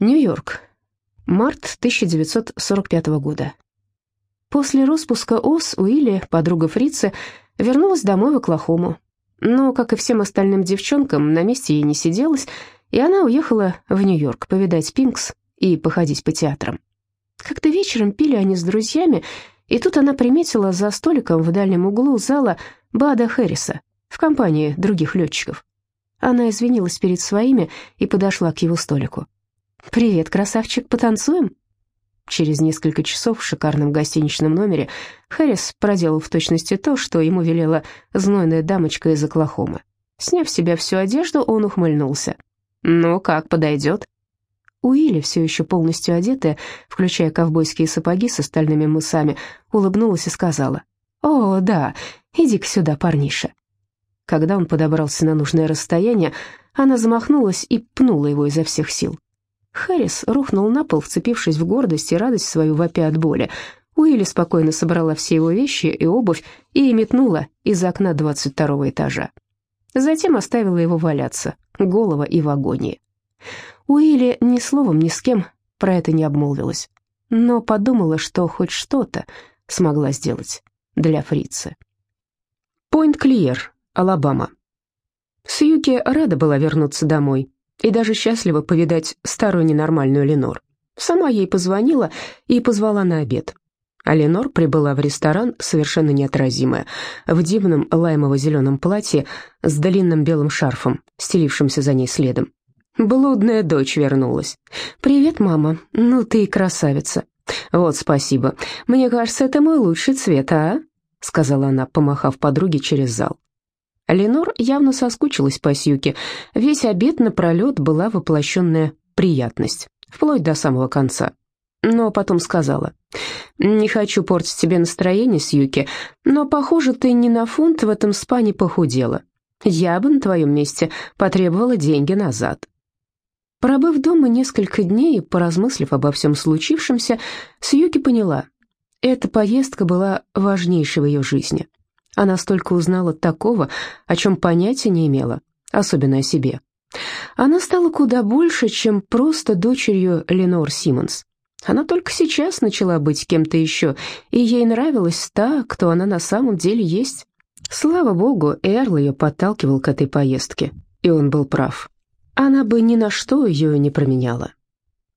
Нью-Йорк. Март 1945 года. После распуска ОС Уилли, подруга Фрицы, вернулась домой в Оклахому. Но, как и всем остальным девчонкам, на месте ей не сиделось, и она уехала в Нью-Йорк повидать Пинкс и походить по театрам. Как-то вечером пили они с друзьями, и тут она приметила за столиком в дальнем углу зала Бада Хэрриса в компании других летчиков. Она извинилась перед своими и подошла к его столику. «Привет, красавчик, потанцуем?» Через несколько часов в шикарном гостиничном номере Хэрис проделал в точности то, что ему велела знойная дамочка из Оклахомы. Сняв с себя всю одежду, он ухмыльнулся. «Ну как, подойдет?» Уилли, все еще полностью одетая, включая ковбойские сапоги с остальными мысами, улыбнулась и сказала, «О, да, иди-ка сюда, парниша». Когда он подобрался на нужное расстояние, она замахнулась и пнула его изо всех сил. Харрис рухнул на пол, вцепившись в гордость и радость свою вопя от боли. Уилли спокойно собрала все его вещи и обувь и метнула из окна двадцать второго этажа. Затем оставила его валяться, голова и в агонии. Уилли ни словом, ни с кем про это не обмолвилась, но подумала, что хоть что-то смогла сделать для фрицы. Пойнт-Клиер, Алабама. Сьюки рада была вернуться домой и даже счастлива повидать старую ненормальную Ленор. Сама ей позвонила и позвала на обед. А Ленор прибыла в ресторан совершенно неотразимая, в дивном лаймово-зеленом платье с длинным белым шарфом, стелившимся за ней следом. Блудная дочь вернулась. «Привет, мама. Ну ты и красавица». «Вот спасибо. Мне кажется, это мой лучший цвет, а?» сказала она, помахав подруге через зал. Ленор явно соскучилась по Сьюке. Весь обед напролет была воплощенная приятность, вплоть до самого конца. Но потом сказала, «Не хочу портить тебе настроение, Сьюки, но, похоже, ты ни на фунт в этом спане похудела. Я бы на твоем месте потребовала деньги назад». Пробыв дома несколько дней и поразмыслив обо всем случившемся, Сьюки поняла, эта поездка была важнейшей в ее жизни. Она столько узнала такого, о чем понятия не имела, особенно о себе. Она стала куда больше, чем просто дочерью Ленор Симмонс. Она только сейчас начала быть кем-то еще, и ей нравилась та, кто она на самом деле есть. Слава богу, Эрл ее подталкивал к этой поездке, и он был прав. Она бы ни на что ее не променяла.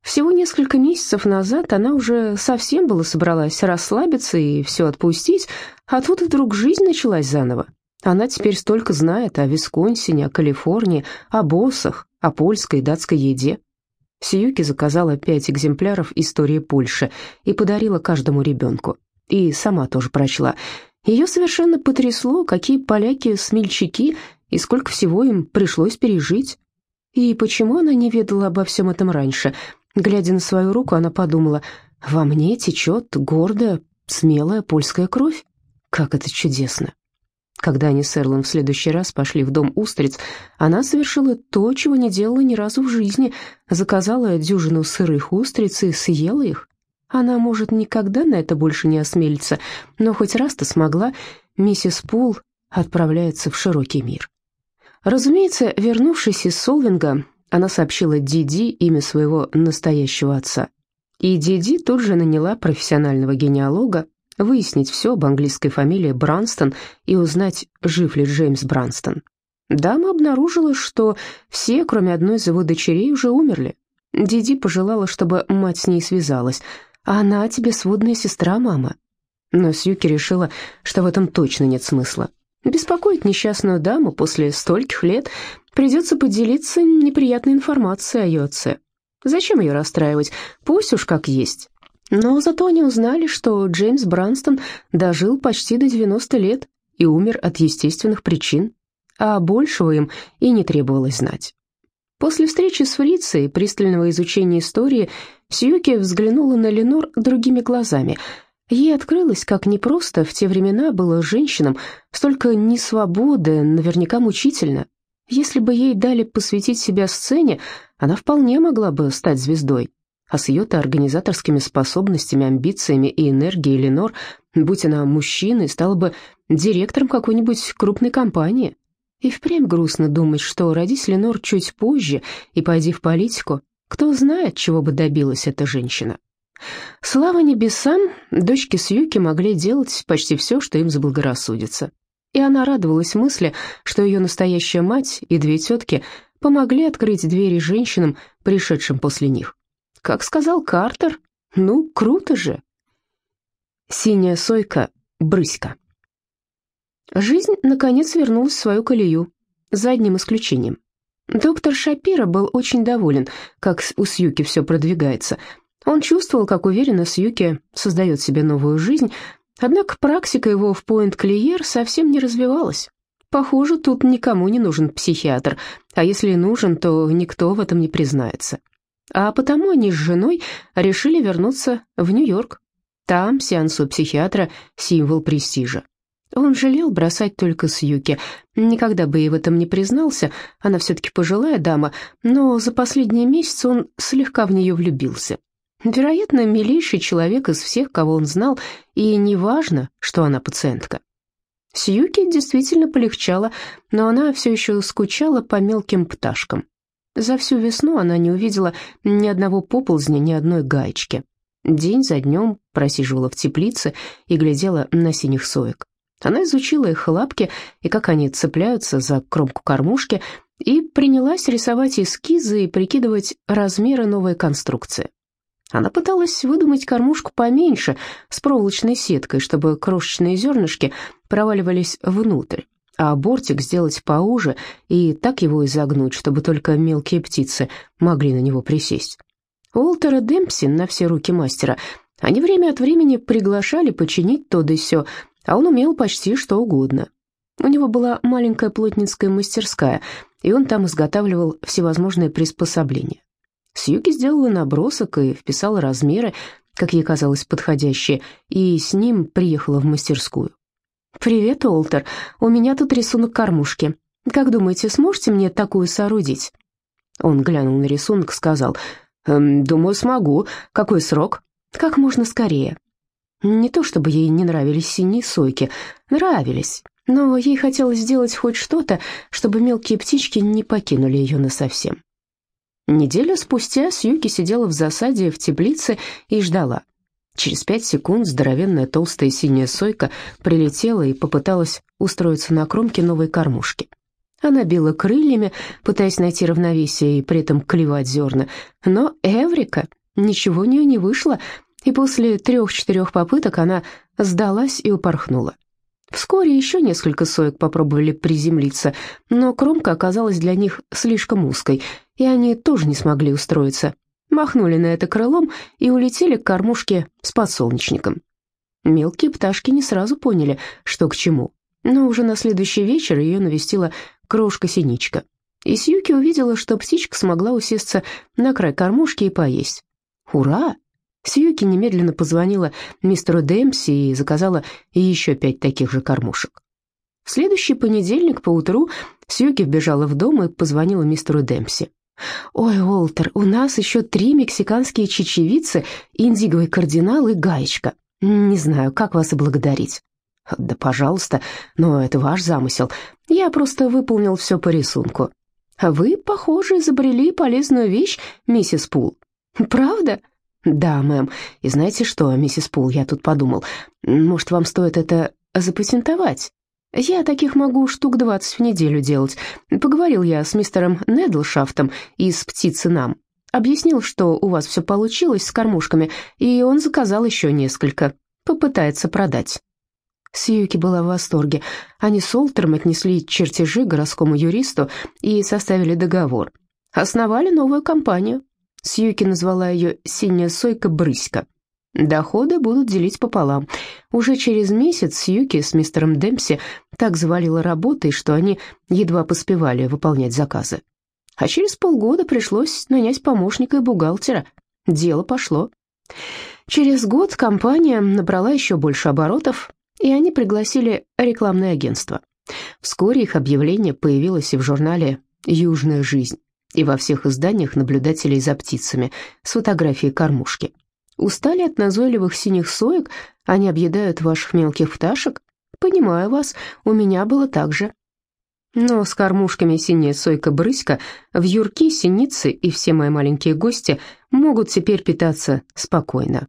Всего несколько месяцев назад она уже совсем было собралась расслабиться и все отпустить, а тут вдруг жизнь началась заново. Она теперь столько знает о Висконсине, о Калифорнии, о боссах, о польской и датской еде. Сиюки заказала пять экземпляров истории Польши и подарила каждому ребенку. И сама тоже прочла. Ее совершенно потрясло, какие поляки смельчаки и сколько всего им пришлось пережить. И почему она не ведала обо всем этом раньше? Глядя на свою руку, она подумала, «Во мне течет гордая, смелая польская кровь. Как это чудесно!» Когда они с Эрлом в следующий раз пошли в дом устриц, она совершила то, чего не делала ни разу в жизни. Заказала дюжину сырых устриц и съела их. Она, может, никогда на это больше не осмелится, но хоть раз-то смогла. Миссис Пул отправляется в широкий мир. Разумеется, вернувшись из Солвинга, она сообщила Диди имя своего настоящего отца. И Диди тут же наняла профессионального генеалога выяснить все об английской фамилии Бранстон и узнать, жив ли Джеймс Бранстон. Дама обнаружила, что все, кроме одной из его дочерей, уже умерли. Диди пожелала, чтобы мать с ней связалась. «А она тебе сводная сестра, мама». Но Сьюки решила, что в этом точно нет смысла. Беспокоить несчастную даму после стольких лет придется поделиться неприятной информацией о ее отце. Зачем ее расстраивать? Пусть уж как есть. Но зато они узнали, что Джеймс Бранстон дожил почти до 90 лет и умер от естественных причин, а большего им и не требовалось знать. После встречи с Фрицей и пристального изучения истории Сьюки взглянула на Ленор другими глазами – Ей открылось, как непросто в те времена было женщинам, столько несвободы, наверняка мучительно. Если бы ей дали посвятить себя сцене, она вполне могла бы стать звездой. А с ее-то организаторскими способностями, амбициями и энергией Ленор, будь она мужчиной, стала бы директором какой-нибудь крупной компании. И впрямь грустно думать, что родись Ленор чуть позже и пойди в политику, Кто знает, чего бы добилась эта женщина. Слава небесам, дочки Сьюки могли делать почти все, что им заблагорассудится. И она радовалась мысли, что ее настоящая мать и две тетки помогли открыть двери женщинам, пришедшим после них. Как сказал Картер, ну, круто же. Синяя сойка, брыська. Жизнь, наконец, вернулась в свою колею, за одним исключением. Доктор Шапира был очень доволен, как у Сьюки все продвигается. Он чувствовал, как уверенно Сьюки создает себе новую жизнь, однако практика его в Пойнт-Клиер совсем не развивалась. Похоже, тут никому не нужен психиатр, а если и нужен, то никто в этом не признается. А потому они с женой решили вернуться в Нью-Йорк. Там сеанс у психиатра – символ престижа. Он жалел бросать только Сьюки. Никогда бы ей в этом не признался, она все-таки пожилая дама, но за последние месяцы он слегка в нее влюбился. Вероятно, милейший человек из всех, кого он знал, и неважно, что она пациентка. Сьюки действительно полегчало, но она все еще скучала по мелким пташкам. За всю весну она не увидела ни одного поползня, ни одной гаечки. День за днем просиживала в теплице и глядела на синих соек. Она изучила их лапки и как они цепляются за кромку кормушки, и принялась рисовать эскизы и прикидывать размеры новой конструкции. Она пыталась выдумать кормушку поменьше, с проволочной сеткой, чтобы крошечные зернышки проваливались внутрь, а бортик сделать поуже и так его изогнуть, чтобы только мелкие птицы могли на него присесть. Уолтера Демпси на все руки мастера они время от времени приглашали починить то да сё, а он умел почти что угодно. У него была маленькая плотницкая мастерская, и он там изготавливал всевозможные приспособления. Сьюки сделала набросок и вписала размеры, как ей казалось, подходящие, и с ним приехала в мастерскую. «Привет, Олтер, у меня тут рисунок кормушки. Как думаете, сможете мне такую соорудить?» Он глянул на рисунок, сказал, «Эм, «Думаю, смогу. Какой срок?» «Как можно скорее». Не то чтобы ей не нравились синие сойки, нравились, но ей хотелось сделать хоть что-то, чтобы мелкие птички не покинули ее насовсем. Неделю спустя Сьюки сидела в засаде в теплице и ждала. Через пять секунд здоровенная толстая синяя сойка прилетела и попыталась устроиться на кромке новой кормушки. Она била крыльями, пытаясь найти равновесие и при этом клевать зерна, но Эврика, ничего у нее не вышло, и после трех-четырех попыток она сдалась и упорхнула. Вскоре еще несколько соек попробовали приземлиться, но кромка оказалась для них слишком узкой, и они тоже не смогли устроиться. Махнули на это крылом и улетели к кормушке с подсолнечником. Мелкие пташки не сразу поняли, что к чему, но уже на следующий вечер ее навестила крошка-синичка. И Сьюки увидела, что птичка смогла усесться на край кормушки и поесть. «Ура!» Сьюки немедленно позвонила мистеру Дэмси и заказала еще пять таких же кормушек. В следующий понедельник поутру Сьюки вбежала в дом и позвонила мистеру Дэмси. «Ой, Уолтер, у нас еще три мексиканские чечевицы, индиговый кардинал и гаечка. Не знаю, как вас и благодарить». «Да, пожалуйста, но это ваш замысел. Я просто выполнил все по рисунку». «Вы, похоже, изобрели полезную вещь, миссис Пул». «Правда?» «Да, мэм. И знаете что, миссис Пул, я тут подумал, может, вам стоит это запатентовать? Я таких могу штук двадцать в неделю делать. Поговорил я с мистером Недлшафтом из «Птицы нам». Объяснил, что у вас все получилось с кормушками, и он заказал еще несколько. Попытается продать». Сьюки была в восторге. Они с Олтером отнесли чертежи городскому юристу и составили договор. Основали новую компанию. Сьюки назвала ее «синяя сойка-брыська». Доходы будут делить пополам. Уже через месяц Сьюки с мистером Демпси так завалила работой, что они едва поспевали выполнять заказы. А через полгода пришлось нанять помощника и бухгалтера. Дело пошло. Через год компания набрала еще больше оборотов, и они пригласили рекламное агентство. Вскоре их объявление появилось и в журнале «Южная жизнь» и во всех изданиях наблюдателей за птицами с фотографией кормушки. Устали от назойливых синих соек? Они объедают ваших мелких пташек? Понимаю вас, у меня было так же. Но с кормушками синяя сойка-брыська в юрки, синицы и все мои маленькие гости могут теперь питаться спокойно.